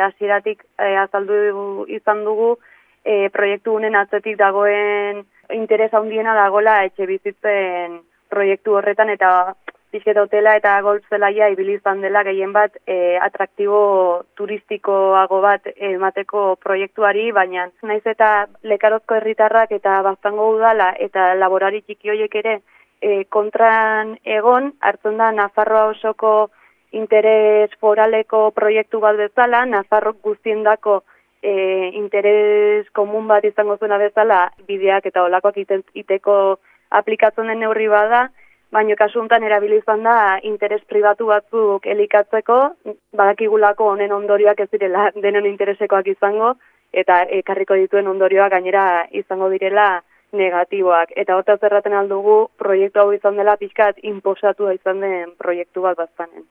hasieratik e, azaldu izan dugu e, proiektu honen atzetik dagoen interes handiena dagola etxe bizitzen proiektu horretan eta pixketa hotela eta goltzelaia ibili izan dela gehien bat e, atraktibo turistikoago bat emateko proiektuari, baina naiz eta lekarozko herritarrak eta baztango udala eta laborari txiki horiek ere e, kontran egon, hartzen da Nafarroa osoko interes foraleko proiektu bat bezala, Nafarrok guztiendako e, interes komun bat izango zuena bezala, bideak eta olakoak iteko aplikatzen den neurri bada, baina kasu honetan erabili izan da interes pribatu batzuk elikatzeko, badakigulako honen ondorioak ez direla denon interesekoak izango, eta ekarriko dituen ondorioak gainera izango direla negatiboak. Eta horta zerraten aldugu, proiektu hau izan dela pixkat inposatua izan den proiektu bat baztanen.